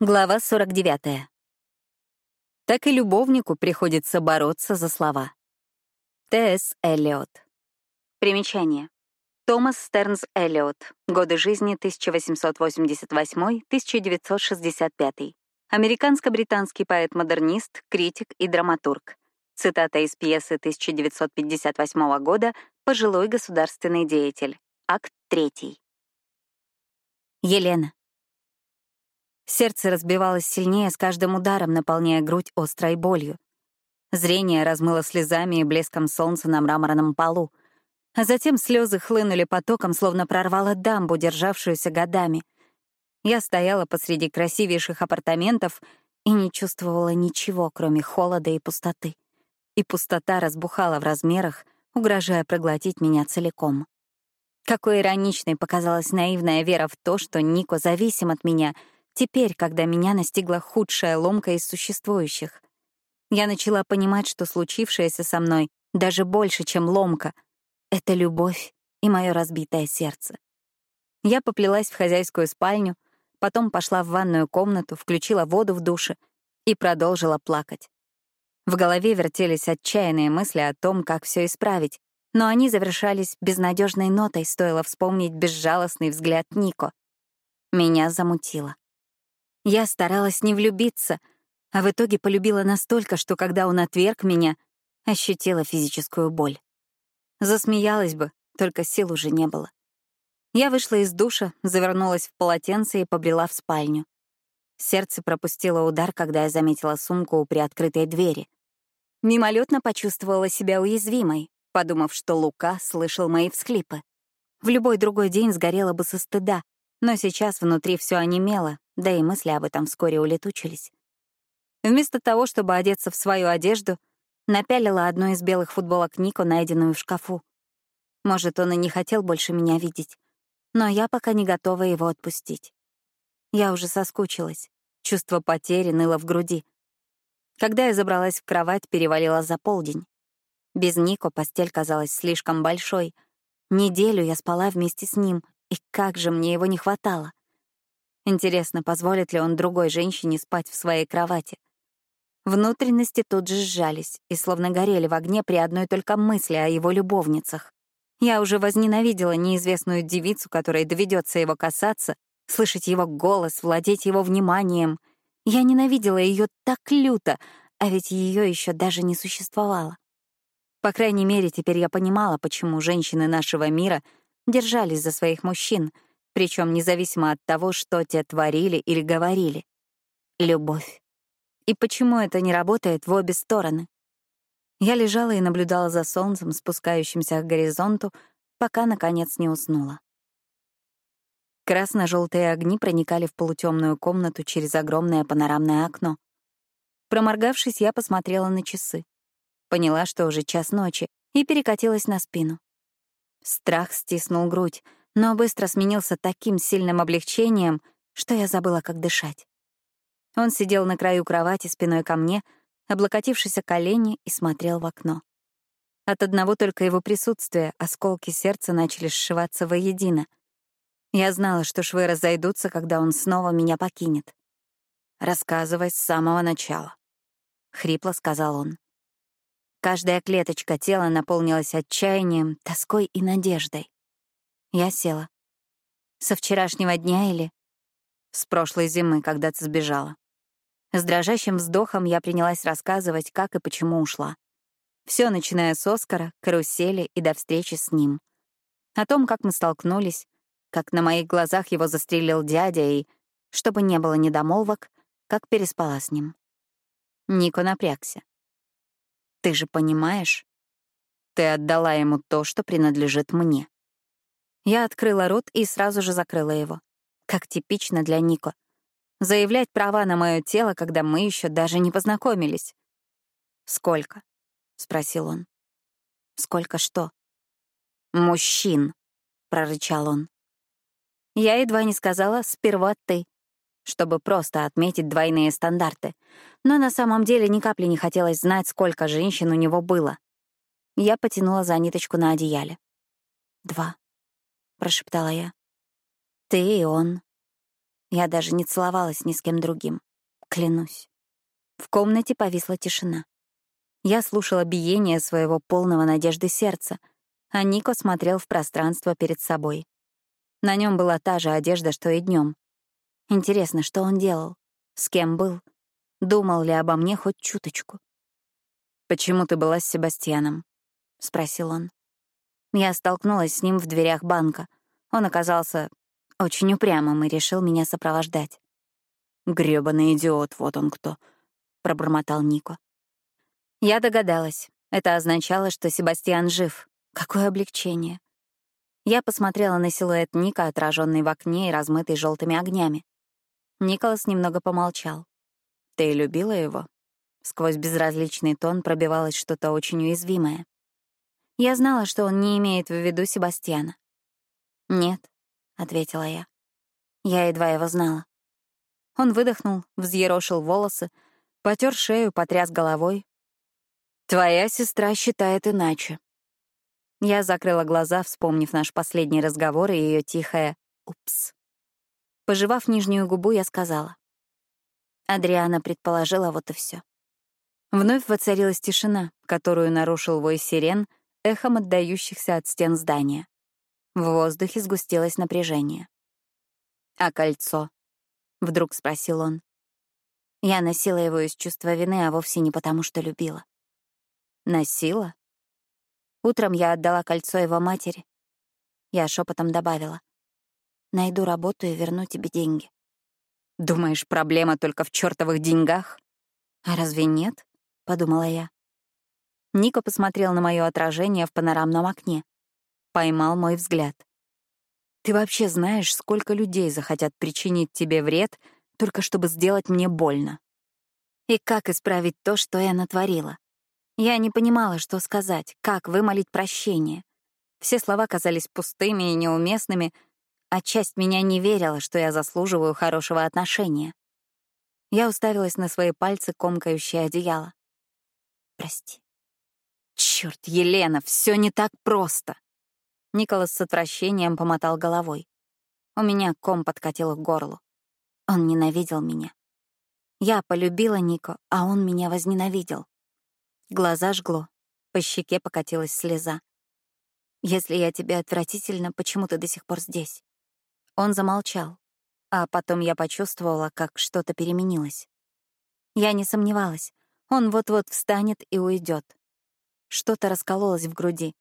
Глава 49. Так и любовнику приходится бороться за слова. Т.С. Эллиот. Примечание. Томас Стернс Эллиот. Годы жизни 1888-1965. Американско-британский поэт-модернист, критик и драматург. Цитата из пьесы 1958 года «Пожилой государственный деятель». Акт 3. Елена. Сердце разбивалось сильнее с каждым ударом, наполняя грудь острой болью. Зрение размыло слезами и блеском солнца на мраморном полу. А затем слезы хлынули потоком, словно прорвало дамбу, державшуюся годами. Я стояла посреди красивейших апартаментов и не чувствовала ничего, кроме холода и пустоты. И пустота разбухала в размерах, угрожая проглотить меня целиком. Какой ироничной показалась наивная вера в то, что Нико зависим от меня — Теперь, когда меня настигла худшая ломка из существующих, я начала понимать, что случившееся со мной даже больше, чем ломка. Это любовь и мое разбитое сердце. Я поплелась в хозяйскую спальню, потом пошла в ванную комнату, включила воду в душе и продолжила плакать. В голове вертелись отчаянные мысли о том, как все исправить, но они завершались безнадежной нотой, стоило вспомнить безжалостный взгляд Нико. Меня замутило. Я старалась не влюбиться, а в итоге полюбила настолько, что когда он отверг меня, ощутила физическую боль. Засмеялась бы, только сил уже не было. Я вышла из душа, завернулась в полотенце и побрела в спальню. Сердце пропустило удар, когда я заметила сумку у приоткрытой двери. Мимолетно почувствовала себя уязвимой, подумав, что Лука слышал мои всхлипы. В любой другой день сгорела бы со стыда, но сейчас внутри все онемело, да и мысли об этом вскоре улетучились. Вместо того, чтобы одеться в свою одежду, напялила одну из белых футболок Нико, найденную в шкафу. Может, он и не хотел больше меня видеть, но я пока не готова его отпустить. Я уже соскучилась, чувство потери ныло в груди. Когда я забралась в кровать, перевалила за полдень. Без Нико постель казалась слишком большой. Неделю я спала вместе с ним, и как же мне его не хватало. Интересно, позволит ли он другой женщине спать в своей кровати? Внутренности тут же сжались и словно горели в огне при одной только мысли о его любовницах. Я уже возненавидела неизвестную девицу, которой доведется его касаться, слышать его голос, владеть его вниманием. Я ненавидела ее так люто, а ведь ее еще даже не существовало. По крайней мере, теперь я понимала, почему женщины нашего мира держались за своих мужчин — причем независимо от того, что те творили или говорили. Любовь. И почему это не работает в обе стороны? Я лежала и наблюдала за солнцем, спускающимся к горизонту, пока, наконец, не уснула. Красно-желтые огни проникали в полутемную комнату через огромное панорамное окно. Проморгавшись, я посмотрела на часы. Поняла, что уже час ночи, и перекатилась на спину. Страх стиснул грудь, но быстро сменился таким сильным облегчением, что я забыла, как дышать. Он сидел на краю кровати спиной ко мне, облокотившись о колени и смотрел в окно. От одного только его присутствия осколки сердца начали сшиваться воедино. Я знала, что швы разойдутся, когда он снова меня покинет. «Рассказывай с самого начала», — хрипло сказал он. Каждая клеточка тела наполнилась отчаянием, тоской и надеждой. Я села. Со вчерашнего дня или... С прошлой зимы, когда ты сбежала. С дрожащим вздохом я принялась рассказывать, как и почему ушла. Все, начиная с Оскара, карусели и до встречи с ним. О том, как мы столкнулись, как на моих глазах его застрелил дядя и, чтобы не было недомолвок, как переспала с ним. Нико напрягся. «Ты же понимаешь? Ты отдала ему то, что принадлежит мне. Я открыла рот и сразу же закрыла его. Как типично для Нико. Заявлять права на мое тело, когда мы еще даже не познакомились. «Сколько?» — спросил он. «Сколько что?» «Мужчин», — прорычал он. Я едва не сказала «сперва ты», чтобы просто отметить двойные стандарты. Но на самом деле ни капли не хотелось знать, сколько женщин у него было. Я потянула за ниточку на одеяле. Два. — прошептала я. «Ты и он». Я даже не целовалась ни с кем другим. Клянусь. В комнате повисла тишина. Я слушала биение своего полного надежды сердца, а Нико смотрел в пространство перед собой. На нем была та же одежда, что и днем. Интересно, что он делал? С кем был? Думал ли обо мне хоть чуточку? «Почему ты была с Себастьяном?» — спросил он. Я столкнулась с ним в дверях банка. Он оказался очень упрямым и решил меня сопровождать. «Грёбаный идиот, вот он кто», — пробормотал Нико. Я догадалась. Это означало, что Себастьян жив. Какое облегчение. Я посмотрела на силуэт Ника, отраженный в окне и размытый желтыми огнями. Николас немного помолчал. «Ты любила его?» Сквозь безразличный тон пробивалось что-то очень уязвимое. Я знала, что он не имеет в виду Себастьяна. «Нет», — ответила я. Я едва его знала. Он выдохнул, взъерошил волосы, потер шею, потряс головой, Твоя сестра считает иначе. Я закрыла глаза, вспомнив наш последний разговор и ее тихое «упс». Пожевав нижнюю губу, я сказала. Адриана предположила вот и все. Вновь воцарилась тишина, которую нарушил вой сирен, эхом отдающихся от стен здания. В воздухе сгустилось напряжение. «А кольцо?» — вдруг спросил он. Я носила его из чувства вины, а вовсе не потому, что любила. Носила? Утром я отдала кольцо его матери. Я шепотом добавила. Найду работу и верну тебе деньги. Думаешь, проблема только в чертовых деньгах? А разве нет? Подумала я. Ника посмотрел на мое отражение в панорамном окне. Поймал мой взгляд. Ты вообще знаешь, сколько людей захотят причинить тебе вред, только чтобы сделать мне больно? И как исправить то, что я натворила? Я не понимала, что сказать, как вымолить прощение. Все слова казались пустыми и неуместными, а часть меня не верила, что я заслуживаю хорошего отношения. Я уставилась на свои пальцы, комкающие одеяло. Прости. Черт, Елена, все не так просто. Николас с отвращением помотал головой. У меня ком подкатил к горлу. Он ненавидел меня. Я полюбила Нико, а он меня возненавидел. Глаза жгло, по щеке покатилась слеза. «Если я тебе отвратительно, почему ты до сих пор здесь?» Он замолчал, а потом я почувствовала, как что-то переменилось. Я не сомневалась, он вот-вот встанет и уйдет. Что-то раскололось в груди.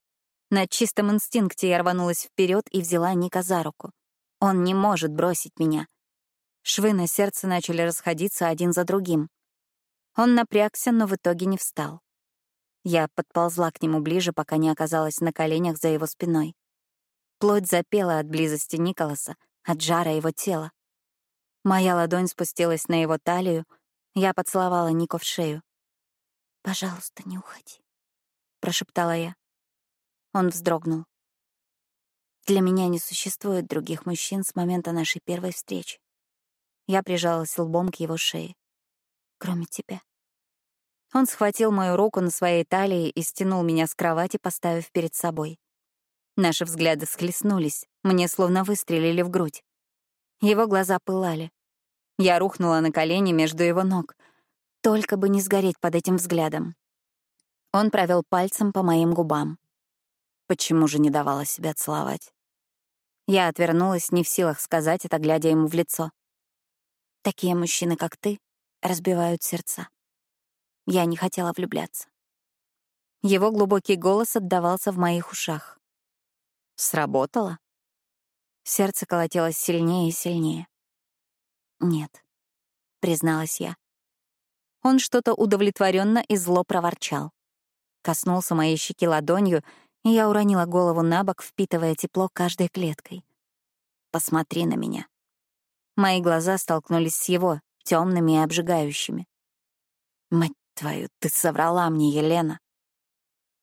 На чистом инстинкте я рванулась вперед и взяла Ника за руку. Он не может бросить меня. Швы на сердце начали расходиться один за другим. Он напрягся, но в итоге не встал. Я подползла к нему ближе, пока не оказалась на коленях за его спиной. Плоть запела от близости Николаса, от жара его тела. Моя ладонь спустилась на его талию, я поцеловала Нико в шею. «Пожалуйста, не уходи», — прошептала я. Он вздрогнул. Для меня не существует других мужчин с момента нашей первой встречи. Я прижалась лбом к его шее. Кроме тебя. Он схватил мою руку на своей талии и стянул меня с кровати, поставив перед собой. Наши взгляды схлестнулись, мне словно выстрелили в грудь. Его глаза пылали. Я рухнула на колени между его ног. Только бы не сгореть под этим взглядом. Он провел пальцем по моим губам. Почему же не давала себя целовать? Я отвернулась, не в силах сказать это, глядя ему в лицо. Такие мужчины, как ты, разбивают сердца. Я не хотела влюбляться. Его глубокий голос отдавался в моих ушах. Сработало? Сердце колотилось сильнее и сильнее. «Нет», — призналась я. Он что-то удовлетворенно и зло проворчал. Коснулся моей щеки ладонью, и я уронила голову на бок, впитывая тепло каждой клеткой. «Посмотри на меня». Мои глаза столкнулись с его, темными и обжигающими. Мать Твою, ты соврала мне, Елена.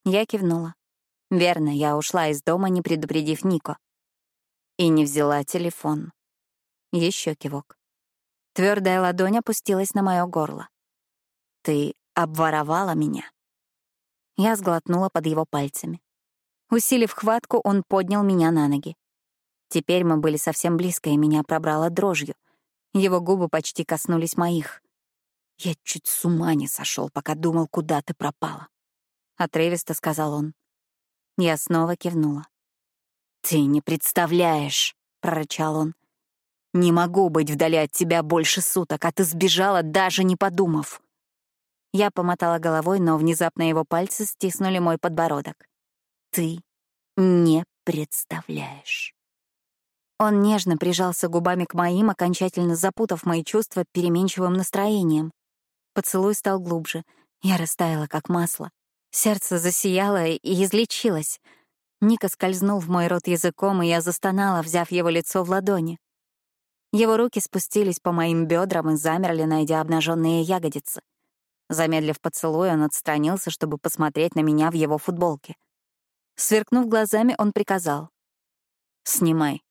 Я кивнула. Верно, я ушла из дома, не предупредив Нико. И не взяла телефон. Еще кивок. Твердая ладонь опустилась на мое горло. Ты обворовала меня. Я сглотнула под его пальцами. Усилив хватку, он поднял меня на ноги. Теперь мы были совсем близко, и меня пробрало дрожью. Его губы почти коснулись моих. «Я чуть с ума не сошел, пока думал, куда ты пропала», — отрывисто сказал он. Я снова кивнула. «Ты не представляешь», — прорычал он. «Не могу быть вдали от тебя больше суток, а ты сбежала, даже не подумав». Я помотала головой, но внезапно его пальцы стиснули мой подбородок. «Ты не представляешь». Он нежно прижался губами к моим, окончательно запутав мои чувства переменчивым настроением. Поцелуй стал глубже. Я растаяла, как масло. Сердце засияло и излечилось. Ника скользнул в мой рот языком, и я застонала, взяв его лицо в ладони. Его руки спустились по моим бедрам и замерли, найдя обнаженные ягодицы. Замедлив поцелуй, он отстранился, чтобы посмотреть на меня в его футболке. Сверкнув глазами, он приказал. «Снимай».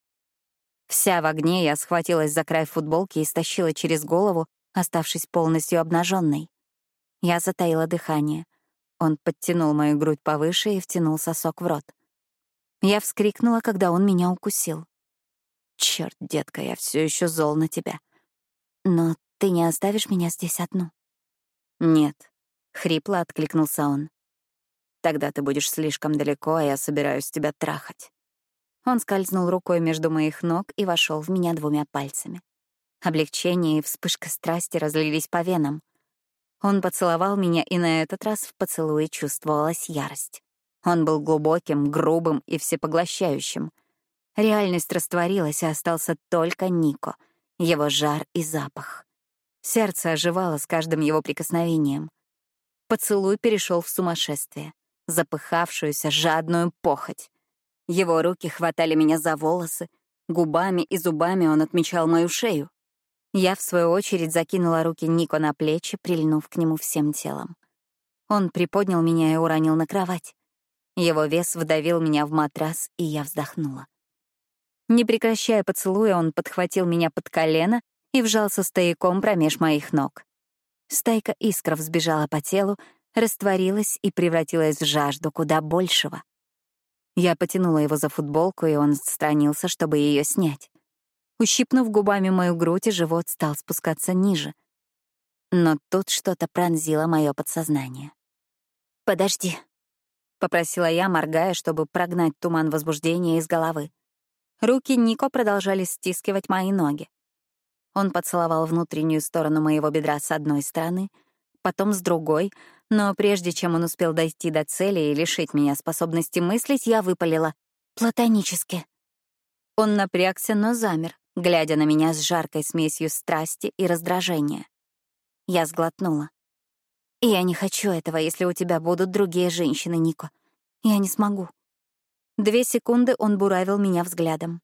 Вся в огне я схватилась за край футболки и стащила через голову, оставшись полностью обнаженной. Я затаила дыхание. Он подтянул мою грудь повыше и втянул сосок в рот. Я вскрикнула, когда он меня укусил. Черт, детка, я все еще зол на тебя. Но ты не оставишь меня здесь одну? Нет, хрипло откликнулся он. Тогда ты будешь слишком далеко, а я собираюсь тебя трахать. Он скользнул рукой между моих ног и вошел в меня двумя пальцами. Облегчение и вспышка страсти разлились по венам. Он поцеловал меня, и на этот раз в поцелуе чувствовалась ярость. Он был глубоким, грубым и всепоглощающим. Реальность растворилась, и остался только Нико, его жар и запах. Сердце оживало с каждым его прикосновением. Поцелуй перешел в сумасшествие, запыхавшуюся, жадную похоть. Его руки хватали меня за волосы, губами и зубами он отмечал мою шею. Я, в свою очередь, закинула руки Нико на плечи, прильнув к нему всем телом. Он приподнял меня и уронил на кровать. Его вес вдавил меня в матрас, и я вздохнула. Не прекращая поцелуя, он подхватил меня под колено и вжался стояком промеж моих ног. Стайка искров сбежала по телу, растворилась и превратилась в жажду куда большего. Я потянула его за футболку, и он отстранился, чтобы ее снять. Ущипнув губами мою грудь, и живот стал спускаться ниже. Но тут что-то пронзило мое подсознание. «Подожди», — попросила я, моргая, чтобы прогнать туман возбуждения из головы. Руки Нико продолжали стискивать мои ноги. Он поцеловал внутреннюю сторону моего бедра с одной стороны, потом с другой, но прежде чем он успел дойти до цели и лишить меня способности мыслить, я выпалила «платонически». Он напрягся, но замер, глядя на меня с жаркой смесью страсти и раздражения. Я сглотнула. «Я не хочу этого, если у тебя будут другие женщины, Нико. Я не смогу». Две секунды он буравил меня взглядом.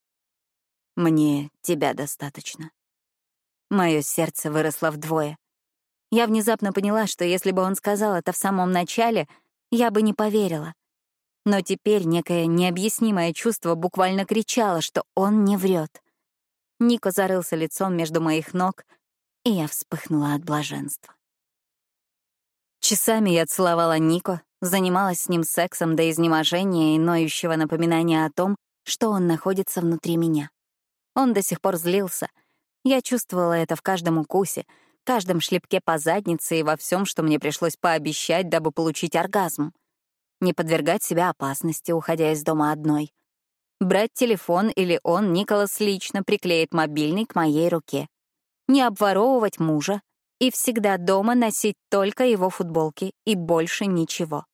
«Мне тебя достаточно». Мое сердце выросло вдвое. Я внезапно поняла, что если бы он сказал это в самом начале, я бы не поверила. Но теперь некое необъяснимое чувство буквально кричало, что он не врет. Нико зарылся лицом между моих ног, и я вспыхнула от блаженства. Часами я целовала Нико, занималась с ним сексом до изнеможения и ноющего напоминания о том, что он находится внутри меня. Он до сих пор злился. Я чувствовала это в каждом укусе, каждом шлепке по заднице и во всем, что мне пришлось пообещать, дабы получить оргазм. Не подвергать себя опасности, уходя из дома одной — Брать телефон или он, Николас, лично приклеит мобильный к моей руке. Не обворовывать мужа и всегда дома носить только его футболки и больше ничего.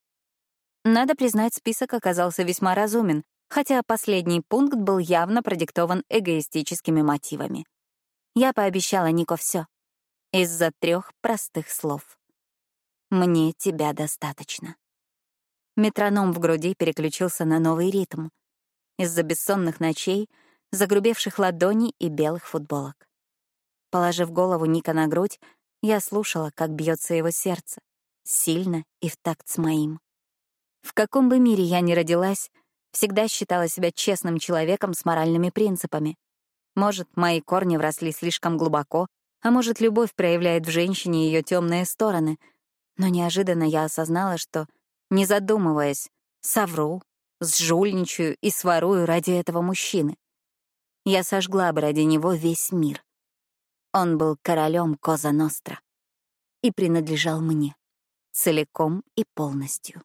Надо признать, список оказался весьма разумен, хотя последний пункт был явно продиктован эгоистическими мотивами. Я пообещала Нико все из-за трех простых слов. «Мне тебя достаточно». Метроном в груди переключился на новый ритм — из-за бессонных ночей, загрубевших ладоней и белых футболок. Положив голову Ника на грудь, я слушала, как бьется его сердце, сильно и в такт с моим. В каком бы мире я ни родилась, всегда считала себя честным человеком с моральными принципами. Может, мои корни вросли слишком глубоко, а может, любовь проявляет в женщине ее темные стороны. Но неожиданно я осознала, что, не задумываясь, совру, сжульничаю и сворую ради этого мужчины. Я сожгла бы ради него весь мир. Он был королем Коза Ностра и принадлежал мне целиком и полностью.